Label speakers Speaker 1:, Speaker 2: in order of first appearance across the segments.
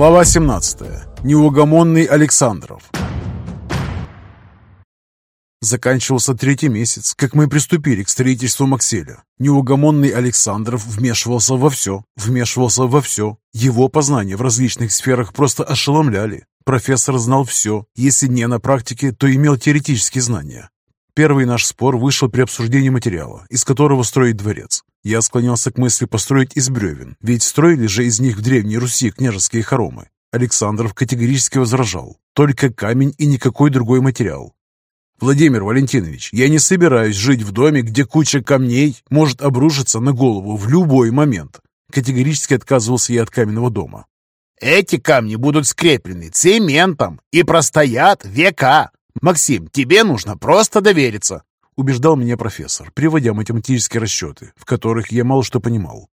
Speaker 1: Глава 17. Неугомонный Александров. Заканчивался третий месяц, как мы приступили к строительству Макселя. Неугомонный Александров вмешивался во все, вмешивался во все. Его познания в различных сферах просто ошеломляли. Профессор знал все, если не на практике, то имел теоретические знания. Первый наш спор вышел при обсуждении материала, из которого строить дворец. Я склонялся к мысли построить из бревен, ведь строили же из них в Древней Руси княжеские хоромы. Александров категорически возражал. Только камень и никакой другой материал. «Владимир Валентинович, я не собираюсь жить в доме, где куча камней может обрушиться на голову в любой момент». Категорически отказывался я от каменного дома.
Speaker 2: «Эти камни будут скреплены цементом и простоят века. Максим, тебе нужно просто довериться
Speaker 1: убеждал меня профессор, приводя математические расчеты, в которых я мало что понимал.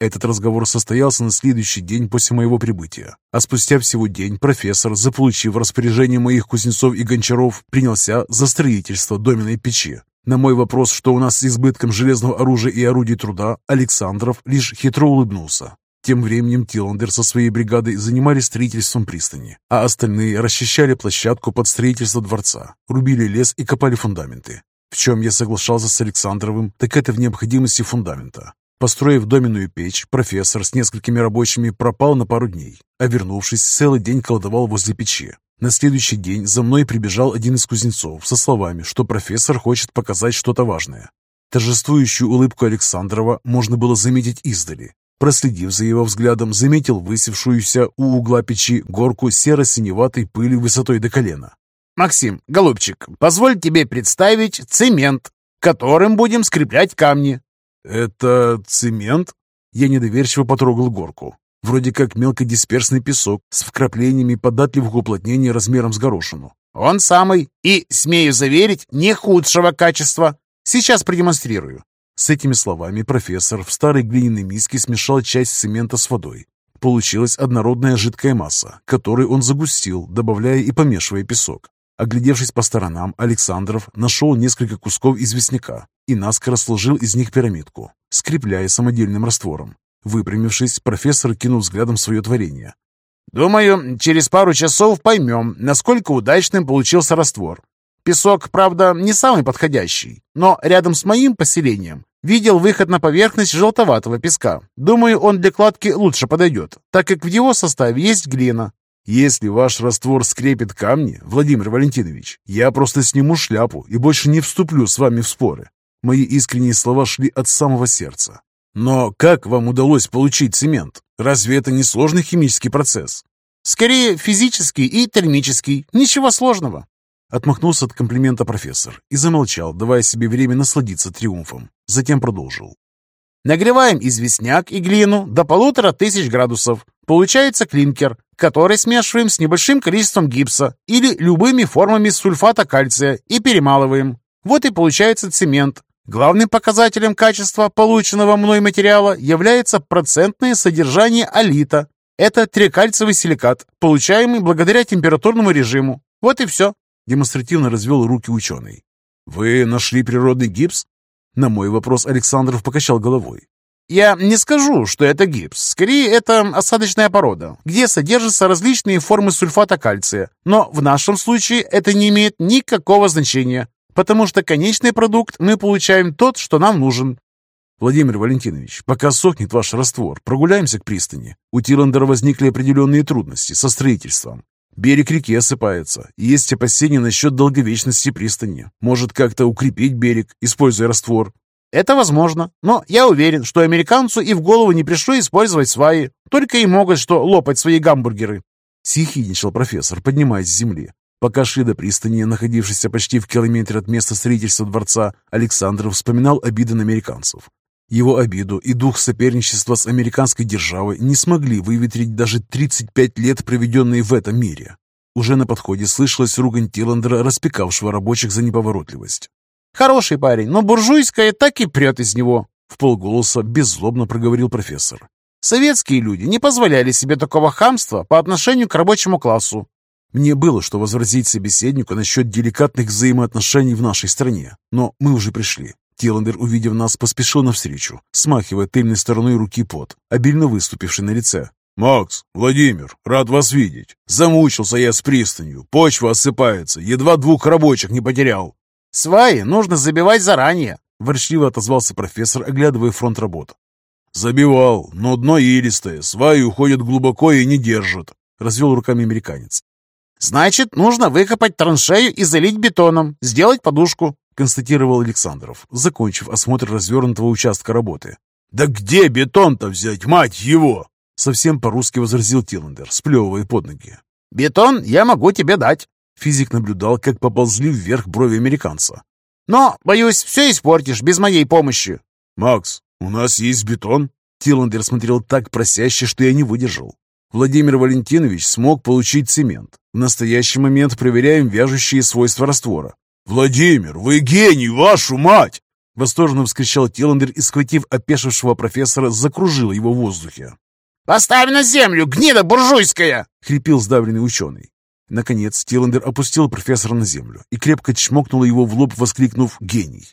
Speaker 1: Этот разговор состоялся на следующий день после моего прибытия, а спустя всего день профессор, заполучив распоряжение моих кузнецов и гончаров, принялся за строительство доменной печи. На мой вопрос, что у нас с избытком железного оружия и орудий труда, Александров лишь хитро улыбнулся. Тем временем Тиландер со своей бригадой занимались строительством пристани, а остальные расчищали площадку под строительство дворца, рубили лес и копали фундаменты. В чем я соглашался с Александровым, так это в необходимости фундамента. Построив доменную печь, профессор с несколькими рабочими пропал на пару дней, а вернувшись, целый день колдовал возле печи. На следующий день за мной прибежал один из кузнецов со словами, что профессор хочет показать что-то важное. Торжествующую улыбку Александрова можно было заметить издали. Проследив за его взглядом, заметил высевшуюся у угла печи горку серо-синеватой пыли высотой до колена.
Speaker 2: Максим, голубчик, позволь тебе представить цемент, которым будем скреплять камни».
Speaker 1: «Это цемент?» Я недоверчиво потрогал горку. Вроде как мелкодисперсный песок с вкраплениями податливых уплотнений размером с горошину.
Speaker 2: «Он самый. И, смею заверить, не худшего качества. Сейчас продемонстрирую».
Speaker 1: С этими словами профессор в старой глиняной миске смешал часть цемента с водой. Получилась однородная жидкая масса, которую он загустил, добавляя и помешивая песок. Оглядевшись по сторонам, Александров нашел несколько кусков известняка и наскоро сложил из них пирамидку, скрепляя самодельным раствором. Выпрямившись, профессор кинул взглядом свое творение.
Speaker 2: «Думаю, через пару часов поймем, насколько удачным получился раствор. Песок, правда, не самый подходящий, но рядом с моим поселением видел выход на поверхность желтоватого песка. Думаю, он для кладки лучше подойдет, так как в его составе есть глина, если ваш раствор скрепит камни, Владимир Валентинович, я просто сниму шляпу и больше не вступлю с вами в споры. Мои искренние слова шли от самого сердца. Но как вам удалось получить цемент? Разве это не сложный химический процесс? Скорее физический и термический. Ничего сложного.
Speaker 1: Отмахнулся от комплимента профессор и замолчал, давая себе время насладиться триумфом. Затем продолжил.
Speaker 2: Нагреваем известняк и глину до полутора тысяч градусов. Получается клинкер, который смешиваем с небольшим количеством гипса или любыми формами сульфата кальция и перемалываем. Вот и получается цемент. Главным показателем качества полученного мной материала является процентное содержание алита. Это трикальцевый силикат, получаемый благодаря температурному режиму. Вот и все.
Speaker 1: Демонстративно развел руки ученый. Вы нашли природный гипс? На мой вопрос Александров покачал головой.
Speaker 2: Я не скажу, что это гипс. Скорее, это осадочная порода, где содержатся различные формы сульфата кальция. Но в нашем случае это не имеет никакого значения, потому что конечный продукт мы получаем тот, что нам нужен.
Speaker 1: Владимир Валентинович, пока сохнет ваш раствор, прогуляемся к пристани. У Тиландера возникли определенные трудности со строительством. Берег реки осыпается, есть опасения насчет долговечности пристани. Может как-то укрепить берег, используя раствор.
Speaker 2: Это возможно, но я уверен, что американцу и в голову не пришло использовать сваи. Только и могут что лопать свои гамбургеры.
Speaker 1: Сихидничал профессор, поднимаясь с земли. Пока шли до пристани, находившейся почти в километре от места строительства дворца, Александр вспоминал обиды на американцев. Его обиду и дух соперничества с американской державой не смогли выветрить даже 35 лет, проведенные в этом мире. Уже на подходе слышалась ругань Тиландера, распекавшего рабочих за неповоротливость.
Speaker 2: «Хороший парень, но буржуйская так и прет из него», —
Speaker 1: в полголоса беззлобно проговорил профессор.
Speaker 2: «Советские люди не позволяли себе такого хамства по отношению к рабочему классу.
Speaker 1: Мне было что возразить собеседнику насчет деликатных взаимоотношений в нашей стране, но мы уже пришли. Тиландер, увидев нас, поспешил навстречу, смахивая тыльной стороной руки пот, обильно выступивший на лице. «Макс, Владимир, рад вас видеть. Замучился я с пристанью. Почва осыпается. Едва двух рабочих не потерял».
Speaker 2: «Сваи нужно забивать заранее», —
Speaker 1: ворчливо отозвался профессор, оглядывая фронт работ. «Забивал, но дно илистое, сваи уходят глубоко и не держат», — развел руками американец.
Speaker 2: «Значит, нужно выкопать траншею и залить бетоном, сделать подушку», — констатировал Александров, закончив осмотр развернутого участка работы.
Speaker 1: «Да где бетон-то взять, мать его?»
Speaker 2: Совсем по-русски возразил Тиллендер, сплевывая под ноги. «Бетон я могу тебе дать». Физик наблюдал, как поползли вверх брови американца. «Но, боюсь, все испортишь без моей помощи».
Speaker 1: «Макс, у нас есть бетон?»
Speaker 2: Тиллендер смотрел так просяще, что я не выдержал. Владимир Валентинович смог получить цемент. В настоящий момент проверяем вяжущие свойства раствора.
Speaker 1: «Владимир, вы гений, вашу мать!»
Speaker 2: Восторженно вскричал Тиллендер и, схватив опешившего профессора, закружил его в воздухе. «Поставь на землю, гнида буржуйская!» — хрипел сдавленный ученый. Наконец Тиллендер опустил профессора на землю и крепко чмокнул его в лоб, воскликнув «Гений!».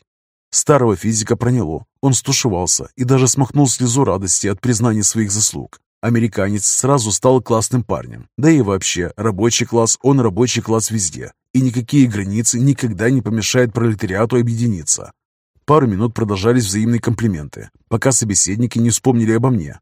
Speaker 2: Старого физика проняло. Он стушевался и даже смахнул слезу радости от признания своих заслуг. Американец сразу стал классным парнем. Да и вообще, рабочий класс, он рабочий класс везде. И никакие границы никогда не помешают пролетариату объединиться. Пару минут продолжались взаимные комплименты, пока собеседники не вспомнили обо мне.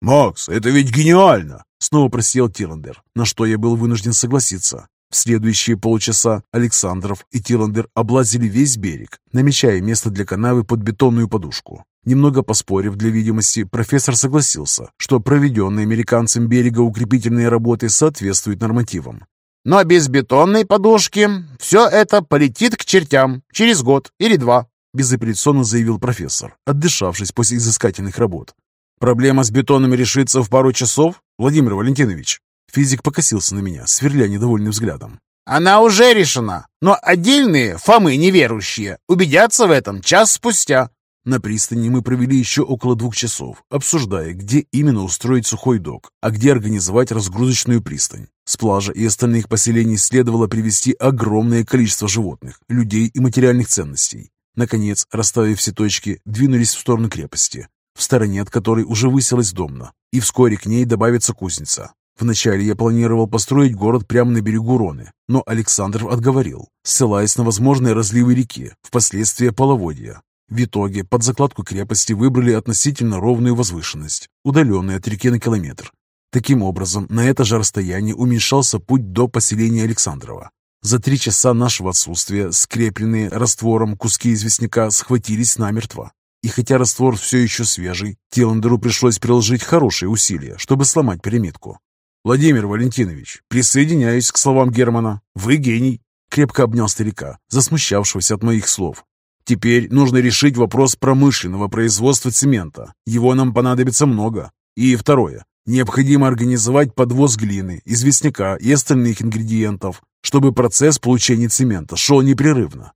Speaker 1: «Макс, это ведь гениально!»
Speaker 2: Снова просил Тиллендер, на что я был вынужден согласиться. В следующие полчаса Александров и Тиллендер облазили весь берег, намечая место для канавы под бетонную подушку. Немного поспорив для видимости, профессор согласился, что проведенные американцем берегоукрепительные работы соответствуют нормативам. «Но без бетонной подушки все это полетит к чертям через год или два», безапелляционно заявил профессор, отдышавшись после изыскательных работ. «Проблема с бетоном решится в пару часов, Владимир Валентинович?» Физик покосился на меня, сверля недовольным взглядом. «Она уже решена, но отдельные, Фомы неверующие, убедятся в этом час спустя». На пристани мы провели еще около двух часов, обсуждая, где именно устроить сухой док, а где организовать разгрузочную пристань. С плажа и остальных поселений следовало привезти огромное количество животных, людей и материальных ценностей. Наконец, расставив все точки, двинулись в сторону крепости, в стороне от которой уже высилась домна, и вскоре к ней добавится кузница. Вначале я планировал построить город прямо на берегу Роны, но Александров отговорил, ссылаясь на возможные разливы реки, впоследствии половодья. В итоге под закладку крепости выбрали относительно ровную возвышенность, удаленную от реки на километр. Таким образом, на это же расстояние уменьшался путь до поселения Александрова. За три часа нашего отсутствия скрепленные раствором куски известняка схватились намертво. И хотя раствор все еще свежий, Тиландеру пришлось приложить хорошие усилия, чтобы сломать переметку. «Владимир Валентинович, присоединяюсь к словам Германа. Вы гений!» Крепко обнял старика, засмущавшегося от моих слов. «Теперь нужно решить вопрос промышленного производства цемента. Его нам понадобится много. И второе. Необходимо организовать подвоз глины, известняка и остальных ингредиентов, чтобы процесс получения цемента шел непрерывно.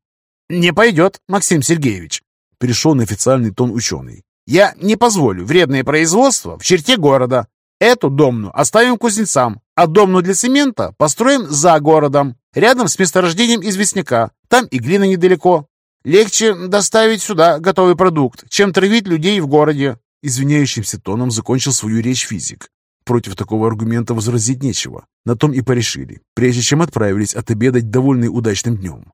Speaker 2: «Не пойдет, Максим Сергеевич», — перешел на официальный тон ученый. «Я не позволю вредное производство в черте города. Эту домну оставим кузнецам, а домну для цемента построим за городом, рядом с месторождением известняка. Там и глина недалеко. Легче доставить сюда готовый продукт, чем травить людей в городе». Извиняющимся тоном закончил свою речь физик. Против такого аргумента возразить нечего. На том и порешили, прежде чем отправились отобедать довольно удачным днем.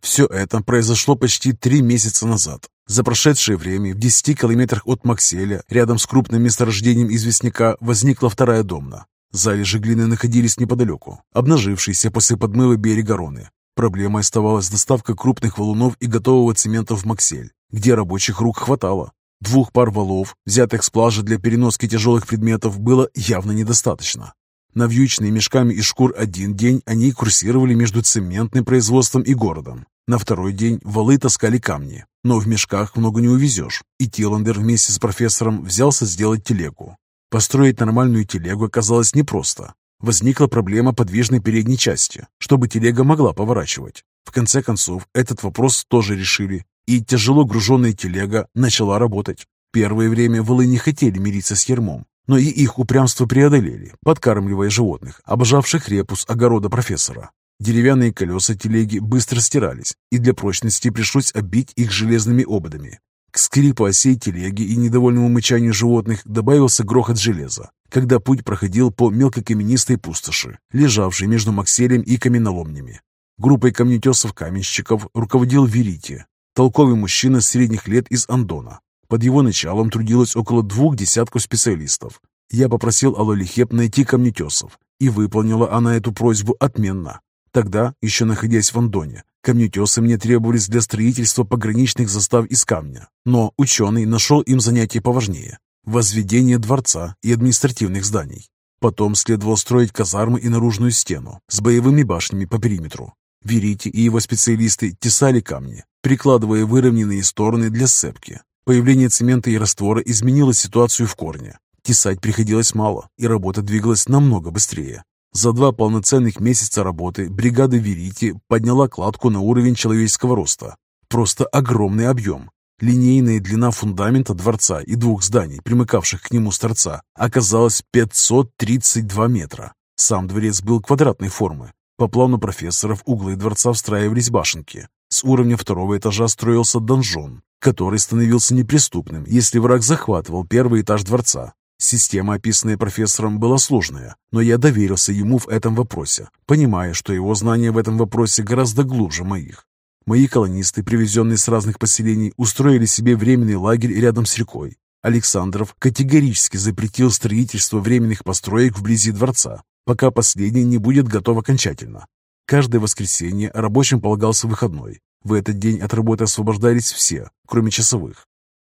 Speaker 2: Все это произошло почти три месяца назад. За прошедшее время в 10 километрах от Макселя, рядом с крупным месторождением известняка, возникла вторая домна. Залежи глины находились неподалеку, обнажившиеся после подмыва берега Роны. Проблемой оставалась доставка крупных валунов и готового цемента в Максель, где рабочих рук хватало. Двух пар валов, взятых с плажа для переноски тяжелых предметов, было явно недостаточно. Навьюченные мешками из шкур один день они курсировали между цементным производством и городом. На второй день валы таскали камни, но в мешках много не увезешь, и Тиландер вместе с профессором взялся сделать телегу. Построить нормальную телегу оказалось непросто. Возникла проблема подвижной передней части, чтобы телега могла поворачивать. В конце концов, этот вопрос тоже решили, и тяжело груженная телега начала работать. Первое время валы не хотели мириться с ермом, но и их упрямство преодолели, подкармливая животных, обожавших репус огорода профессора. Деревянные колеса телеги быстро стирались, и для прочности пришлось обить их железными ободами. К скрипу осей телеги и недовольному мычанию животных добавился грохот железа.
Speaker 1: Когда путь проходил по мелкокаменистой пустоши, лежавшей между Макселем и каменоломнями. Группой камнетесов-каменщиков руководил Верите, толковый мужчина средних лет из Андона. Под его началом трудилось около двух десятков специалистов. Я попросил Алолихеп найти камнетесов, и выполнила она эту просьбу отменно. Тогда, еще находясь в Андоне, камнетесы мне требовались для строительства пограничных застав из камня, но ученый нашел им занятие поважнее – возведение дворца и административных зданий. Потом следовало строить казармы и наружную стену с боевыми башнями по периметру. Верите и его специалисты тесали камни, прикладывая выровненные стороны для сцепки. Появление цемента и раствора изменило ситуацию в корне. Тесать приходилось мало, и работа двигалась намного быстрее. За два полноценных месяца работы бригада Верити подняла кладку на уровень человеческого роста. Просто огромный объем. Линейная длина фундамента дворца и двух зданий, примыкавших к нему с торца, оказалась 532 метра. Сам дворец был квадратной формы. По плану профессоров углы дворца встраивались башенки. С уровня второго этажа строился донжон, который становился неприступным, если враг захватывал первый этаж дворца. Система, описанная профессором, была сложная, но я доверился ему в этом вопросе, понимая, что его знания в этом вопросе гораздо глубже моих. Мои колонисты, привезенные с разных поселений, устроили себе временный лагерь рядом с рекой. Александров категорически запретил строительство временных построек вблизи дворца, пока последний не будет готов окончательно. Каждое воскресенье рабочим полагался выходной. В этот день от работы освобождались все, кроме часовых.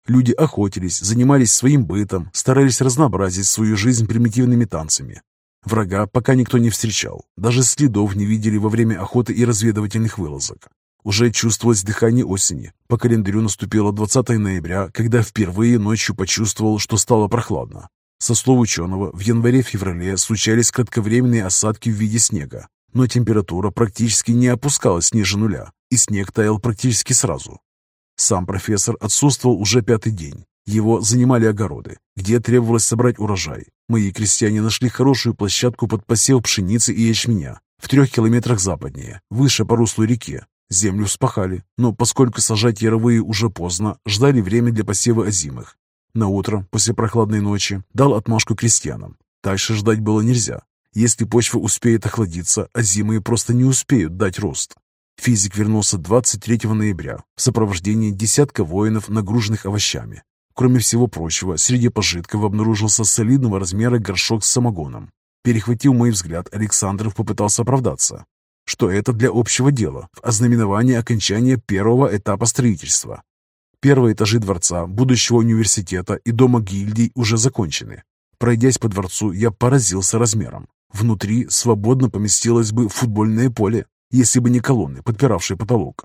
Speaker 1: Люди охотились, занимались своим бытом, старались разнообразить свою жизнь примитивными танцами. Врага пока никто не встречал, даже следов не видели во время охоты и разведывательных вылазок. Уже чувствовалось дыхание осени. По календарю наступило 20 ноября, когда впервые ночью почувствовал, что стало прохладно. Со слов ученого, в январе-феврале случались кратковременные осадки в виде снега, но температура практически не опускалась ниже нуля, и снег таял практически сразу. Сам профессор отсутствовал уже пятый день. Его занимали огороды, где требовалось собрать урожай. Мои крестьяне нашли хорошую площадку под посев пшеницы и ячменя в трех километрах западнее, выше по руслу реки. Землю вспахали, но поскольку сажать яровые уже поздно, ждали время для посева озимых. На утро, после прохладной ночи, дал отмашку крестьянам. Дальше ждать было нельзя. Если почва успеет охладиться, озимые просто не успеют дать рост. Физик вернулся 23 ноября в сопровождении десятка воинов, нагруженных овощами. Кроме всего прочего, среди пожитков обнаружился солидного размера горшок с самогоном. Перехватив мой взгляд, Александров попытался оправдаться, что это для общего дела, в ознаменовании окончания первого этапа строительства. Первые этажи дворца, будущего университета и дома гильдий уже закончены. Пройдясь по дворцу, я поразился размером. Внутри свободно поместилось бы футбольное поле если бы не колонны, подпиравшие потолок.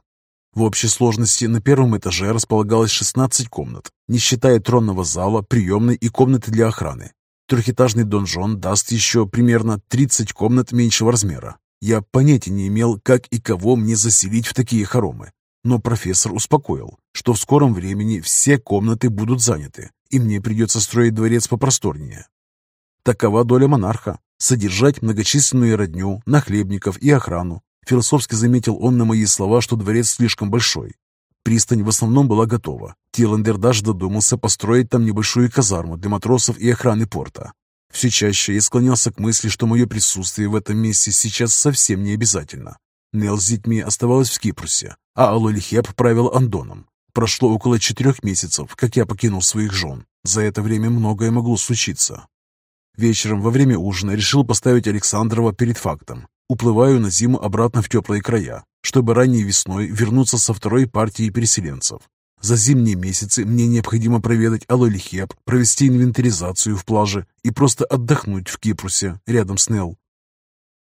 Speaker 1: В общей сложности на первом этаже располагалось 16 комнат, не считая тронного зала, приемной и комнаты для охраны. Трехэтажный донжон даст еще примерно 30 комнат меньшего размера. Я понятия не имел, как и кого мне заселить в такие хоромы. Но профессор успокоил, что в скором времени все комнаты будут заняты, и мне придется строить дворец попросторнее. Такова доля монарха – содержать многочисленную родню, нахлебников и охрану, Философски заметил он на мои слова, что дворец слишком большой. Пристань в основном была готова. Тиландер даже додумался построить там небольшую казарму для матросов и охраны порта. Все чаще я склонялся к мысли, что мое присутствие в этом месте сейчас совсем не обязательно. Нел с детьми оставалась в Кипрусе, а Алолихеп правил Андоном. Прошло около четырех месяцев, как я покинул своих жен. За это время многое могло случиться. Вечером во время ужина решил поставить Александрова перед фактом. Уплываю на зиму обратно в теплые края, чтобы ранней весной вернуться со второй партией переселенцев. За зимние месяцы мне необходимо проведать Алолихеп, провести инвентаризацию в плаже и просто отдохнуть в Кипрусе, рядом с Нел.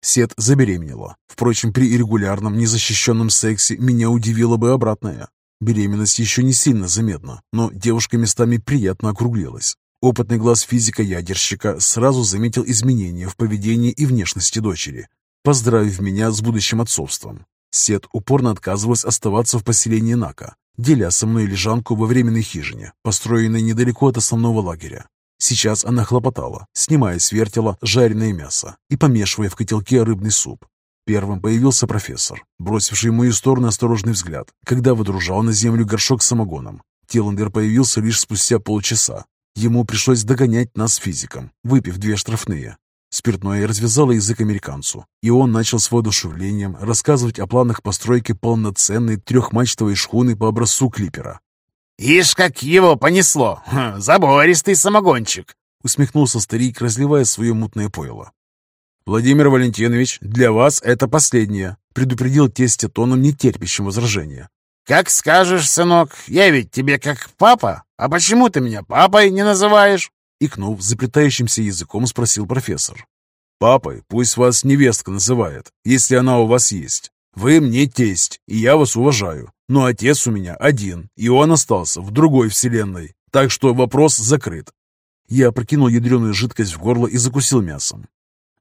Speaker 1: Сет забеременела. Впрочем, при регулярном незащищенном сексе меня удивило бы обратное. Беременность еще не сильно заметна, но девушка местами приятно округлилась. Опытный глаз физика-ядерщика сразу заметил изменения в поведении и внешности дочери, поздравив меня с будущим отцовством. Сет упорно отказывалась оставаться в поселении Нака, деля со мной лежанку во временной хижине, построенной недалеко от основного лагеря. Сейчас она хлопотала, снимая с вертела жареное мясо и помешивая в котелке рыбный суп. Первым появился профессор, бросивший в мою сторону осторожный взгляд, когда выдружал на землю горшок с самогоном. Тиландер появился лишь спустя полчаса. Ему пришлось догонять нас физиком, выпив две штрафные. Спиртное развязало язык американцу, и он начал с воодушевлением рассказывать о планах постройки полноценной трехмачтовой шхуны по образцу клипера.
Speaker 2: «Ишь, как его понесло! Забористый самогончик!»
Speaker 1: усмехнулся старик, разливая свое мутное пойло. «Владимир Валентинович, для вас это последнее», предупредил тестя тоном, нетерпящим возражения.
Speaker 2: «Как скажешь, сынок, я ведь тебе как папа, а почему ты меня папой не называешь?»
Speaker 1: Икнув, заплетающимся языком спросил профессор. «Папой пусть вас невестка называет, если она у вас есть. Вы мне тесть, и я вас уважаю. Но отец у меня один, и он остался в другой вселенной. Так что вопрос закрыт». Я прокинул ядреную жидкость в горло и закусил мясом.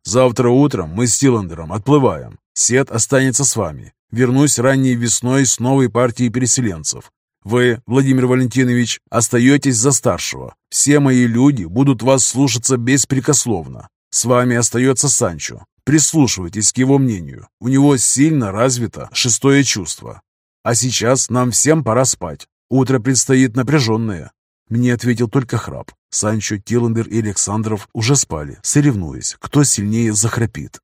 Speaker 1: «Завтра утром мы с Тиландером отплываем. Сет останется с вами. Вернусь ранней весной с новой партией переселенцев. Вы, Владимир Валентинович, остаетесь за старшего. Все мои люди будут вас слушаться беспрекословно. С вами остается Санчо. Прислушивайтесь к его мнению. У него сильно развито шестое чувство. А сейчас нам всем пора спать. Утро предстоит напряженное. Мне ответил только храп. Санчо, Тиландер и Александров уже спали, соревнуясь, кто сильнее захрапит.